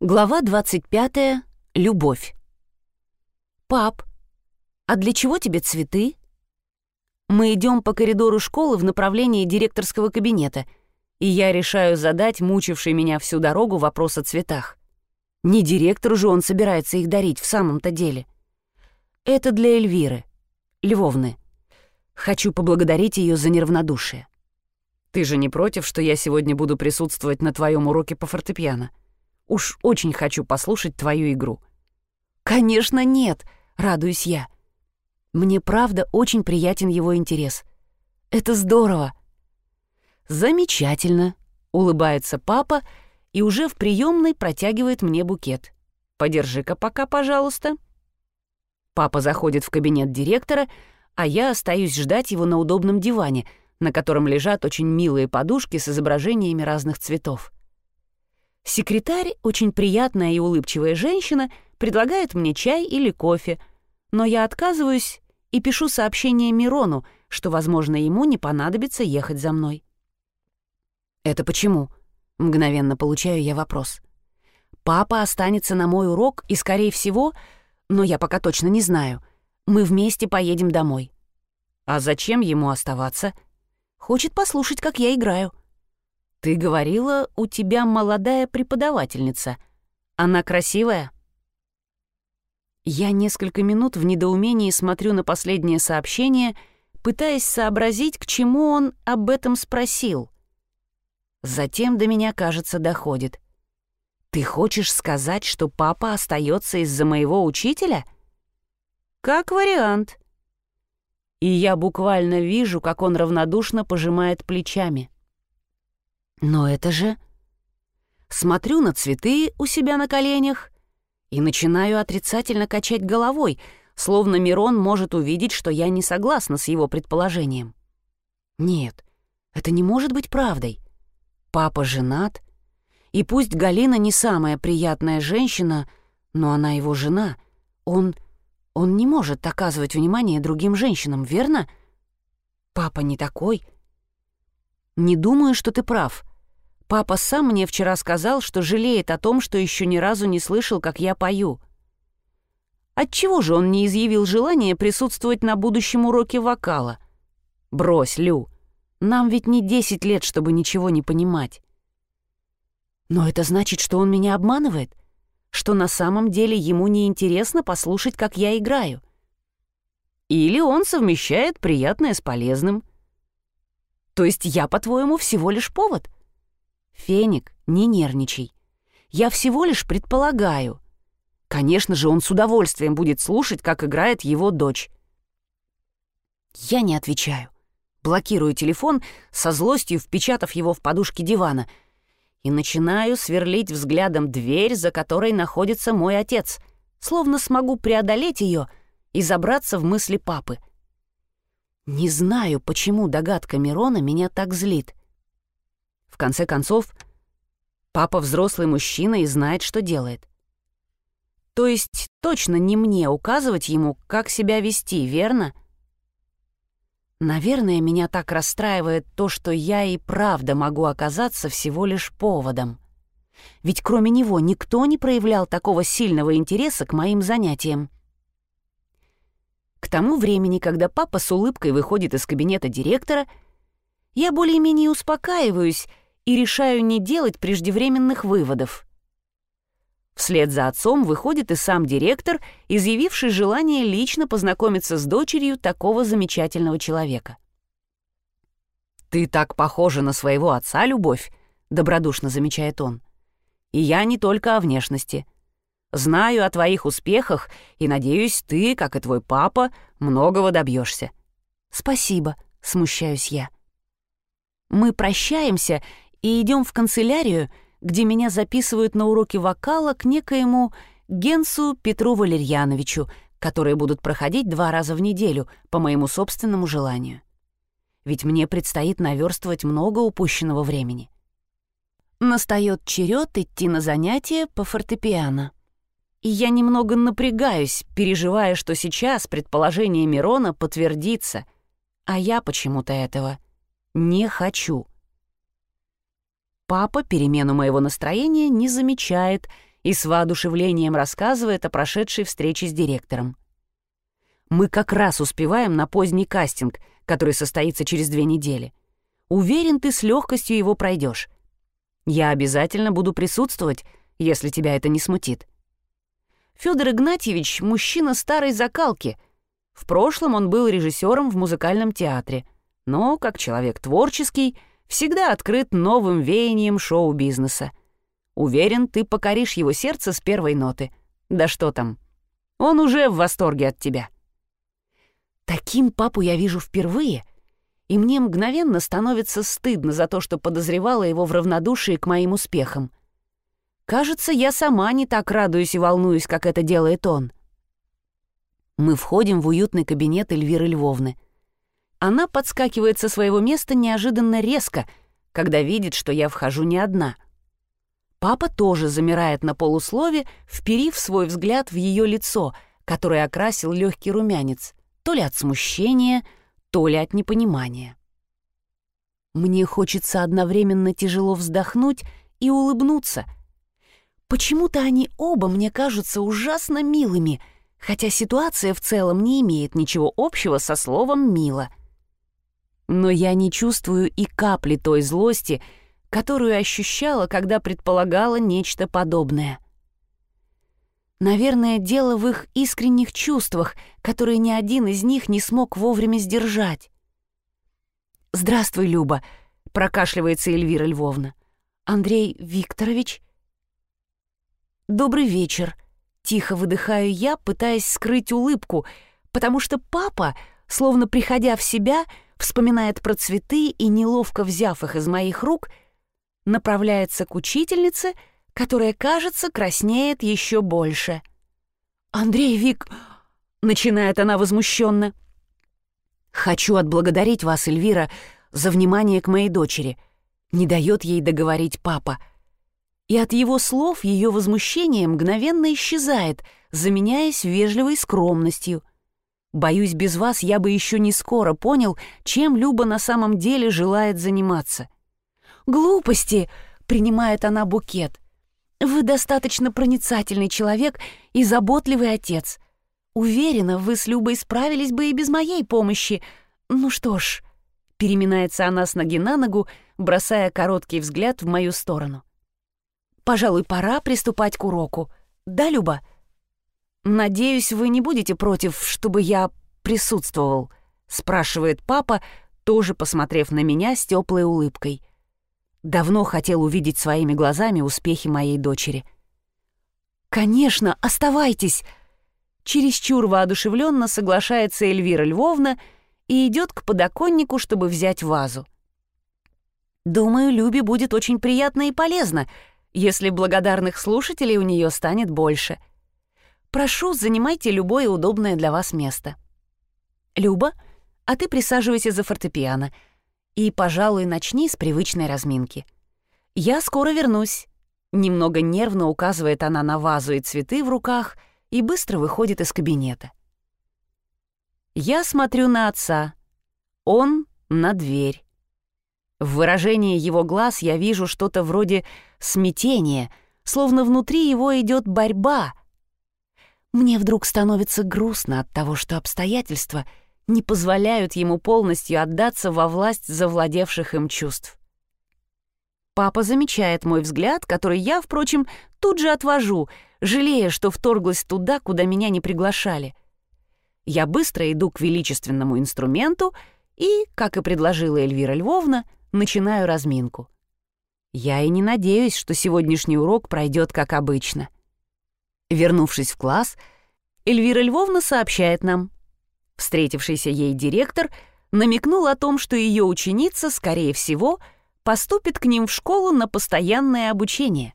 Глава 25. Любовь. «Пап, а для чего тебе цветы?» Мы идем по коридору школы в направлении директорского кабинета, и я решаю задать мучивший меня всю дорогу вопрос о цветах. Не директору же он собирается их дарить в самом-то деле. Это для Эльвиры, Львовны. Хочу поблагодарить ее за неравнодушие. Ты же не против, что я сегодня буду присутствовать на твоем уроке по фортепиано? Уж очень хочу послушать твою игру». «Конечно нет», — радуюсь я. Мне правда очень приятен его интерес. Это здорово. Замечательно, улыбается папа и уже в приемной протягивает мне букет. Подержи-ка пока, пожалуйста. Папа заходит в кабинет директора, а я остаюсь ждать его на удобном диване, на котором лежат очень милые подушки с изображениями разных цветов. Секретарь, очень приятная и улыбчивая женщина, предлагает мне чай или кофе, но я отказываюсь и пишу сообщение Мирону, что, возможно, ему не понадобится ехать за мной. «Это почему?» — мгновенно получаю я вопрос. «Папа останется на мой урок, и, скорее всего, но я пока точно не знаю, мы вместе поедем домой». «А зачем ему оставаться?» «Хочет послушать, как я играю». «Ты говорила, у тебя молодая преподавательница. Она красивая?» Я несколько минут в недоумении смотрю на последнее сообщение, пытаясь сообразить, к чему он об этом спросил. Затем до меня, кажется, доходит. «Ты хочешь сказать, что папа остается из-за моего учителя?» «Как вариант». И я буквально вижу, как он равнодушно пожимает плечами. Но это же... Смотрю на цветы у себя на коленях и начинаю отрицательно качать головой, словно Мирон может увидеть, что я не согласна с его предположением. Нет, это не может быть правдой. Папа женат, и пусть Галина не самая приятная женщина, но она его жена. Он... он не может оказывать внимание другим женщинам, верно? Папа не такой. «Не думаю, что ты прав. Папа сам мне вчера сказал, что жалеет о том, что еще ни разу не слышал, как я пою. Отчего же он не изъявил желания присутствовать на будущем уроке вокала? Брось, Лю, нам ведь не десять лет, чтобы ничего не понимать. Но это значит, что он меня обманывает? Что на самом деле ему не интересно послушать, как я играю? Или он совмещает приятное с полезным — то есть я, по-твоему, всего лишь повод? Феник, не нервничай. Я всего лишь предполагаю. Конечно же, он с удовольствием будет слушать, как играет его дочь. Я не отвечаю. Блокирую телефон, со злостью впечатав его в подушки дивана, и начинаю сверлить взглядом дверь, за которой находится мой отец, словно смогу преодолеть ее и забраться в мысли папы — не знаю, почему догадка Мирона меня так злит. В конце концов, папа взрослый мужчина и знает, что делает. То есть точно не мне указывать ему, как себя вести, верно? Наверное, меня так расстраивает то, что я и правда могу оказаться всего лишь поводом. Ведь кроме него никто не проявлял такого сильного интереса к моим занятиям. К тому времени, когда папа с улыбкой выходит из кабинета директора, я более-менее успокаиваюсь и решаю не делать преждевременных выводов. Вслед за отцом выходит и сам директор, изъявивший желание лично познакомиться с дочерью такого замечательного человека. «Ты так похожа на своего отца, Любовь», — добродушно замечает он. «И я не только о внешности. Знаю о твоих успехах и надеюсь, ты, как и твой папа, многого добьешься. Спасибо, смущаюсь я. Мы прощаемся и идем в канцелярию, где меня записывают на уроки вокала к некоему Генсу Петру Валерьяновичу, которые будут проходить два раза в неделю по моему собственному желанию. Ведь мне предстоит наверстывать много упущенного времени. Настает черед идти на занятия по фортепиано и я немного напрягаюсь, переживая, что сейчас предположение Мирона подтвердится, а я почему-то этого не хочу. Папа перемену моего настроения не замечает и с воодушевлением рассказывает о прошедшей встрече с директором. Мы как раз успеваем на поздний кастинг, который состоится через две недели. Уверен, ты с легкостью его пройдешь. Я обязательно буду присутствовать, если тебя это не смутит. Федор Игнатьевич — мужчина старой закалки. В прошлом он был режиссером в музыкальном театре, но, как человек творческий, всегда открыт новым веянием шоу-бизнеса. Уверен, ты покоришь его сердце с первой ноты. Да что там, он уже в восторге от тебя. Таким папу я вижу впервые, и мне мгновенно становится стыдно за то, что подозревала его в равнодушии к моим успехам. Кажется, я сама не так радуюсь и волнуюсь, как это делает он. Мы входим в уютный кабинет Эльвиры Львовны. Она подскакивает со своего места неожиданно резко, когда видит, что я вхожу не одна. Папа тоже замирает на полуслове, вперив свой взгляд в ее лицо, которое окрасил легкий румянец то ли от смущения, то ли от непонимания. Мне хочется одновременно тяжело вздохнуть и улыбнуться. Почему-то они оба мне кажутся ужасно милыми, хотя ситуация в целом не имеет ничего общего со словом «мило». Но я не чувствую и капли той злости, которую ощущала, когда предполагала нечто подобное. Наверное, дело в их искренних чувствах, которые ни один из них не смог вовремя сдержать. «Здравствуй, Люба», — прокашливается Эльвира Львовна. «Андрей Викторович?» «Добрый вечер», — тихо выдыхаю я, пытаясь скрыть улыбку, потому что папа, словно приходя в себя, вспоминает про цветы и, неловко взяв их из моих рук, направляется к учительнице — которая, кажется, краснеет еще больше. «Андрей Вик...» — начинает она возмущенно. «Хочу отблагодарить вас, Эльвира, за внимание к моей дочери», — не дает ей договорить папа. И от его слов ее возмущение мгновенно исчезает, заменяясь вежливой скромностью. Боюсь, без вас я бы еще не скоро понял, чем Люба на самом деле желает заниматься. «Глупости!» — принимает она букет — вы достаточно проницательный человек и заботливый отец. Уверена, вы с Любой справились бы и без моей помощи. Ну что ж, переминается она с ноги на ногу, бросая короткий взгляд в мою сторону. Пожалуй, пора приступать к уроку. Да, Люба? Надеюсь, вы не будете против, чтобы я присутствовал, спрашивает папа, тоже посмотрев на меня с теплой улыбкой. Давно хотел увидеть своими глазами успехи моей дочери. «Конечно, оставайтесь!» Чересчур воодушевленно соглашается Эльвира Львовна и идет к подоконнику, чтобы взять вазу. Думаю, Любе будет очень приятно и полезно, если благодарных слушателей у нее станет больше. Прошу, занимайте любое удобное для вас место. Люба, а ты присаживайся за фортепиано — и, пожалуй, начни с привычной разминки. Я скоро вернусь. Немного нервно указывает она на вазу и цветы в руках и быстро выходит из кабинета. Я смотрю на отца. Он на дверь. В выражении его глаз я вижу что-то вроде смятения, словно внутри его идет борьба. Мне вдруг становится грустно от того, что обстоятельства — не позволяют ему полностью отдаться во власть завладевших им чувств. Папа замечает мой взгляд, который я, впрочем, тут же отвожу, жалея, что вторглась туда, куда меня не приглашали. Я быстро иду к величественному инструменту и, как и предложила Эльвира Львовна, начинаю разминку. Я и не надеюсь, что сегодняшний урок пройдет как обычно. Вернувшись в класс, Эльвира Львовна сообщает нам — Встретившийся ей директор намекнул о том, что ее ученица, скорее всего, поступит к ним в школу на постоянное обучение.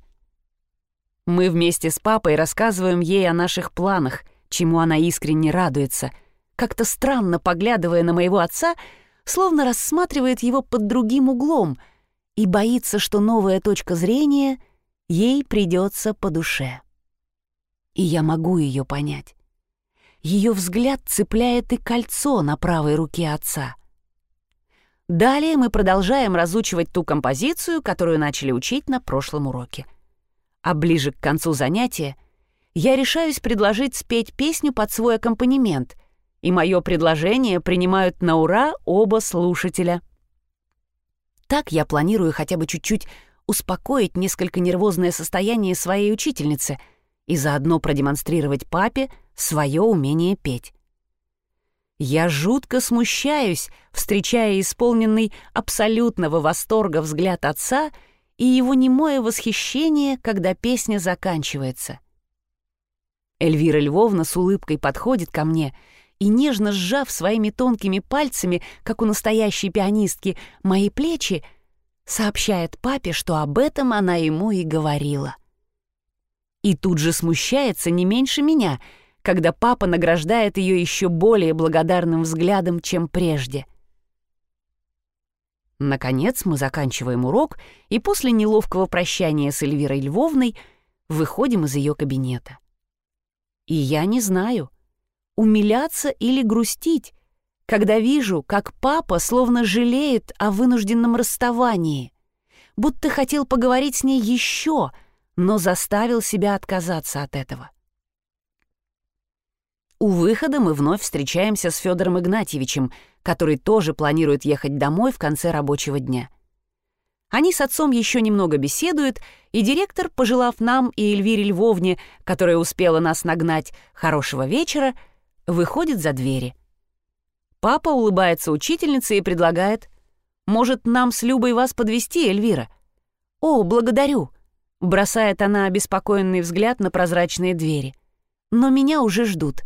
Мы вместе с папой рассказываем ей о наших планах, чему она искренне радуется, как-то странно поглядывая на моего отца, словно рассматривает его под другим углом и боится, что новая точка зрения ей придется по душе. И я могу ее понять ее взгляд цепляет и кольцо на правой руке отца. Далее мы продолжаем разучивать ту композицию, которую начали учить на прошлом уроке. А ближе к концу занятия я решаюсь предложить спеть песню под свой аккомпанемент, и мое предложение принимают на ура оба слушателя. Так я планирую хотя бы чуть-чуть успокоить несколько нервозное состояние своей учительницы и заодно продемонстрировать папе свое умение петь. Я жутко смущаюсь, встречая исполненный абсолютного восторга взгляд отца и его немое восхищение, когда песня заканчивается. Эльвира Львовна с улыбкой подходит ко мне и, нежно сжав своими тонкими пальцами, как у настоящей пианистки, мои плечи, сообщает папе, что об этом она ему и говорила. И тут же смущается не меньше меня, когда папа награждает ее еще более благодарным взглядом, чем прежде. Наконец мы заканчиваем урок и после неловкого прощания с Эльвирой Львовной выходим из ее кабинета. И я не знаю, умиляться или грустить, когда вижу, как папа словно жалеет о вынужденном расставании, будто хотел поговорить с ней еще, но заставил себя отказаться от этого. У выхода мы вновь встречаемся с Федором Игнатьевичем, который тоже планирует ехать домой в конце рабочего дня. Они с отцом еще немного беседуют, и директор, пожелав нам и Эльвире Львовне, которая успела нас нагнать, хорошего вечера, выходит за двери. Папа улыбается учительнице и предлагает, «Может, нам с Любой вас подвести, Эльвира?» «О, благодарю!» — бросает она обеспокоенный взгляд на прозрачные двери. «Но меня уже ждут».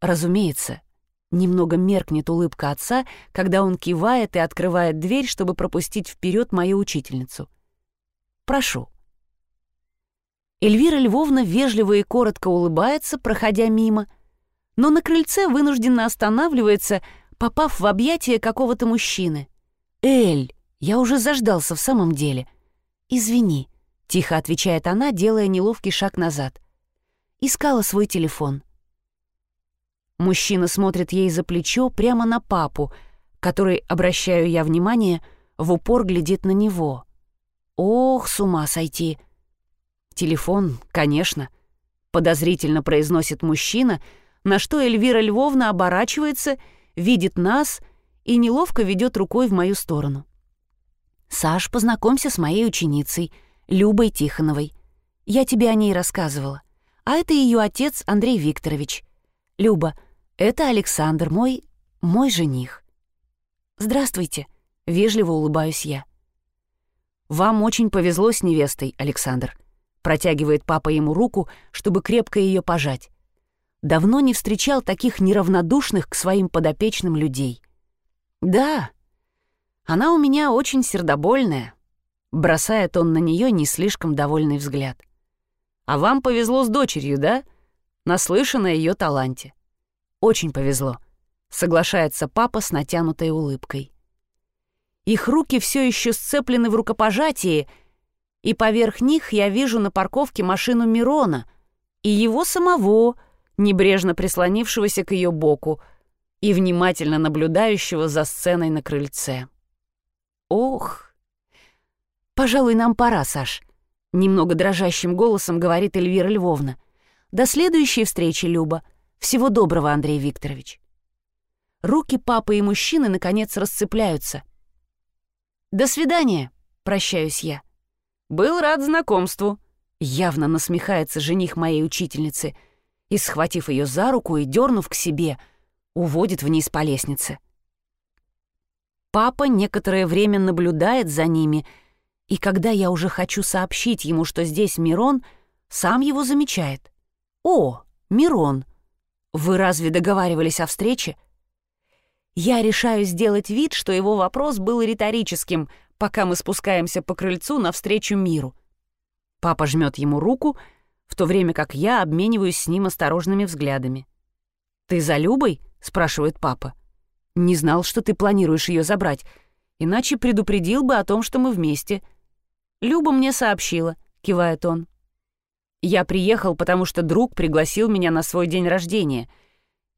Разумеется, немного меркнет улыбка отца, когда он кивает и открывает дверь, чтобы пропустить вперед мою учительницу. «Прошу». Эльвира Львовна вежливо и коротко улыбается, проходя мимо, но на крыльце вынужденно останавливается, попав в объятия какого-то мужчины. «Эль, я уже заждался в самом деле». «Извини», — тихо отвечает она, делая неловкий шаг назад. Искала свой телефон. Мужчина смотрит ей за плечо прямо на папу, который, обращаю я внимание, в упор глядит на него. Ох, с ума сойти. Телефон, конечно, подозрительно произносит мужчина, на что Эльвира Львовна оборачивается, видит нас и неловко ведет рукой в мою сторону. «Саш, познакомься с моей ученицей, Любой Тихоновой. Я тебе о ней рассказывала. А это ее отец Андрей Викторович. Люба, это Александр, мой... мой жених. Здравствуйте, вежливо улыбаюсь я. Вам очень повезло с невестой, Александр. Протягивает папа ему руку, чтобы крепко ее пожать. Давно не встречал таких неравнодушных к своим подопечным людей. Да, она у меня очень сердобольная. Бросает он на нее не слишком довольный взгляд. А вам повезло с дочерью, да? Наслышана о ее таланте. Очень повезло, соглашается папа с натянутой улыбкой. Их руки все еще сцеплены в рукопожатии, и поверх них я вижу на парковке машину Мирона и его самого, небрежно прислонившегося к ее боку и внимательно наблюдающего за сценой на крыльце. Ох! Пожалуй, нам пора, Саш. Немного дрожащим голосом говорит Эльвира Львовна. До следующей встречи, Люба. Всего доброго, Андрей Викторович. Руки папы и мужчины, наконец, расцепляются. «До свидания», — прощаюсь я. «Был рад знакомству», — явно насмехается жених моей учительницы и, схватив ее за руку и дернув к себе, уводит вниз по лестнице. Папа некоторое время наблюдает за ними, и когда я уже хочу сообщить ему, что здесь Мирон, сам его замечает. «О, Мирон!» «Вы разве договаривались о встрече?» Я решаю сделать вид, что его вопрос был риторическим, пока мы спускаемся по крыльцу навстречу миру. Папа жмет ему руку, в то время как я обмениваюсь с ним осторожными взглядами. «Ты за Любой?» — спрашивает папа. «Не знал, что ты планируешь ее забрать, иначе предупредил бы о том, что мы вместе». «Люба мне сообщила», — кивает он. Я приехал, потому что друг пригласил меня на свой день рождения.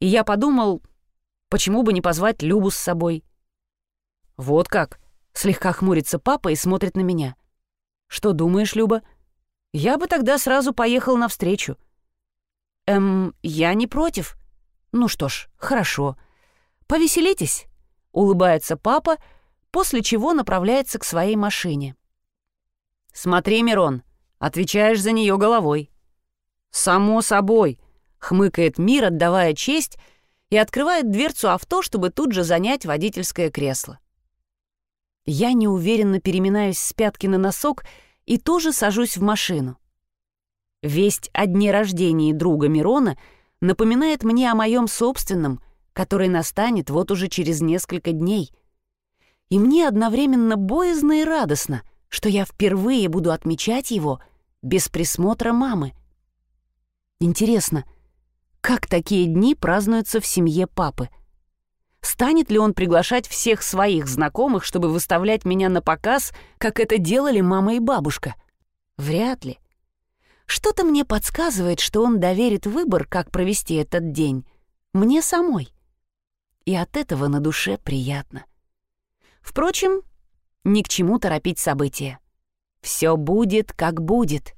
И я подумал, почему бы не позвать Любу с собой. Вот как. Слегка хмурится папа и смотрит на меня. Что думаешь, Люба? Я бы тогда сразу поехал навстречу. Эм, я не против. Ну что ж, хорошо. Повеселитесь, улыбается папа, после чего направляется к своей машине. Смотри, Мирон, отвечаешь за нее головой. Само собой, хмыкает Мир, отдавая честь, и открывает дверцу авто, чтобы тут же занять водительское кресло. Я неуверенно переминаюсь с пятки на носок и тоже сажусь в машину. Весть о дне рождения друга Мирона напоминает мне о моем собственном, который настанет вот уже через несколько дней. И мне одновременно боязно и радостно, что я впервые буду отмечать его без присмотра мамы. Интересно, как такие дни празднуются в семье папы? Станет ли он приглашать всех своих знакомых, чтобы выставлять меня на показ, как это делали мама и бабушка? Вряд ли. Что-то мне подсказывает, что он доверит выбор, как провести этот день, мне самой. И от этого на душе приятно. Впрочем, ни к чему торопить события. Все будет, как будет.